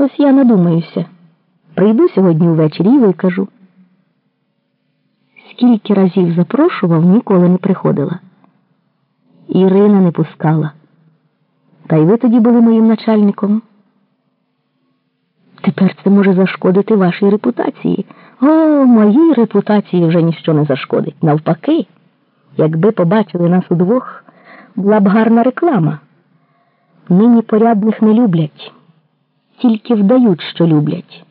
Ось я надумаюся. Прийду сьогодні ввечері і викажу. Скільки разів запрошував, ніколи не приходила. Ірина не пускала. Та й ви тоді були моїм начальником. Тепер це може зашкодити вашій репутації. О, моїй репутації вже ніщо не зашкодить. Навпаки, якби побачили нас удвох, була б гарна реклама. Нині порядних не люблять, тільки вдають, що люблять.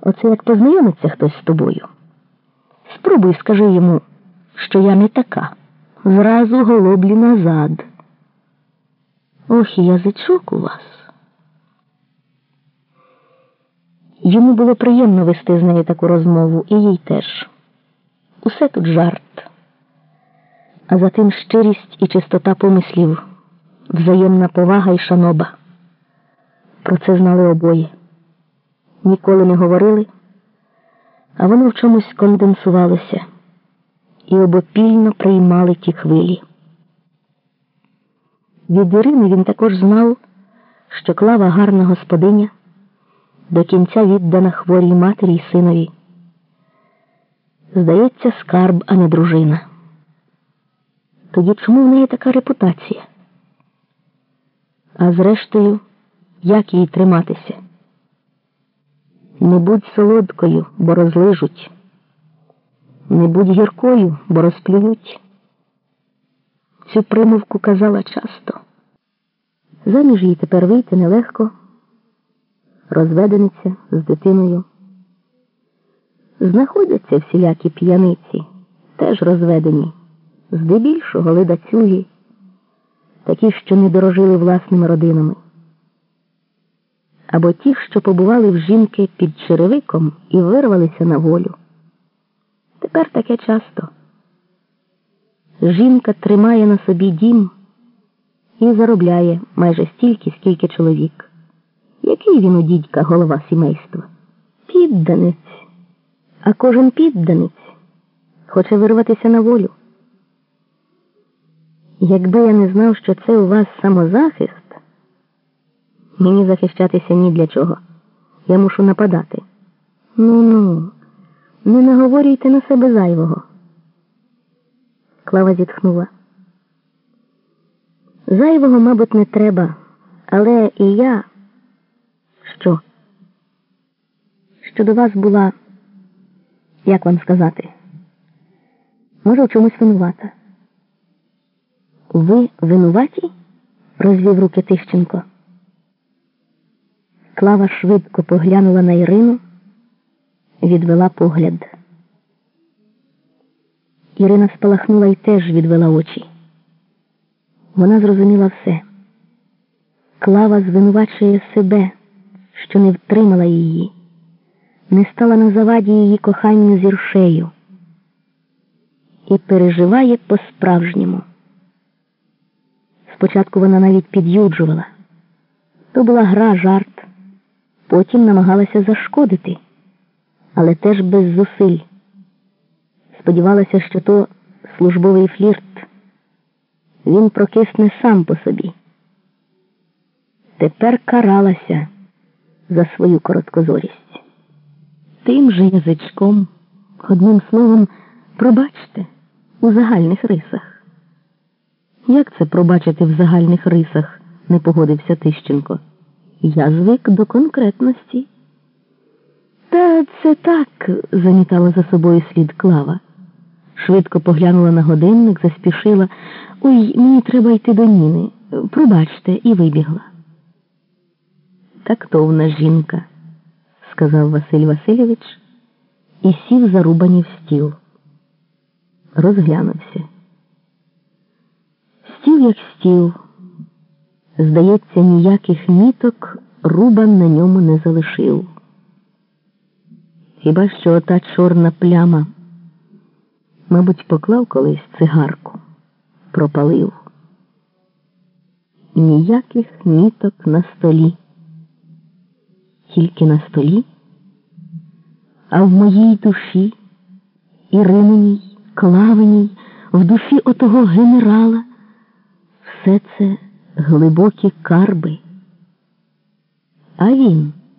Оце як познайомиться хтось з тобою. Спробуй скажи йому, що я не така. Зразу голоблі назад. Ох, язичок у вас. Йому було приємно вести з нею таку розмову, і їй теж. Усе тут жарт. А за тим щирість і чистота помислів, взаємна повага і шаноба. Про це знали обоє. Ніколи не говорили, а воно в чомусь конденсувалося і обопільно приймали ті хвилі. Від Ірини він також знав, що клава гарна господиня до кінця віддана хворій матері й синові. Здається, скарб, а не дружина. Тоді чому в неї така репутація? А зрештою, як їй триматися? Не будь солодкою, бо розлижуть, не будь гіркою, бо розплюють. Цю примовку казала часто. Заміж їй тепер вийти нелегко розведениця з дитиною. Знаходяться всілякі п'яниці, теж розведені, здебільшого ледацюги, такі, що не дорожили власними родинами, або ті, що побували в жінки під черевиком і вирвалися на волю. Тепер таке часто. Жінка тримає на собі дім і заробляє майже стільки, скільки чоловік. Який він у дідька голова сімейства? Підданець. А кожен підданець хоче вирватися на волю. Якби я не знав, що це у вас самозахист, мені захищатися ні для чого. Я мушу нападати. Ну ну, не наговорюйте на себе зайвого. Клава зітхнула. Зайвого, мабуть, не треба, але і я. Що? Що до вас була, як вам сказати, може, в чомусь винувата. Ви винуваті? розвів руки Тищенко. Клава швидко поглянула на Ірину, відвела погляд. Ірина спалахнула і теж відвела очі. Вона зрозуміла все. Клава звинувачує себе що не втримала її, не стала на заваді її коханню з Іршею і переживає по-справжньому. Спочатку вона навіть під'юджувала. То була гра жарт, потім намагалася зашкодити, але теж без зусиль. Сподівалася, що то службовий флірт. Він прокисне сам по собі. Тепер каралася за свою короткозорість. Тим же язичком, одним словом, пробачте у загальних рисах. Як це пробачити в загальних рисах? не погодився Тищенко. Я звик до конкретності. Та це так, замітала за собою слід клава. Швидко поглянула на годинник, заспішила. Ой, мені треба йти до Ніни. Пробачте, і вибігла. Тактовна жінка, сказав Василь Васильович і сів за рубані в стіл. Розглянувся. Стіл як стіл. Здається, ніяких міток рубан на ньому не залишив. Хіба що ота чорна пляма, мабуть, поклав колись цигарку, пропалив. Ніяких міток на столі тільки на столі, а в моїй душі, Ірининій, Клавиній, в душі отого генерала, все це глибокі карби. А він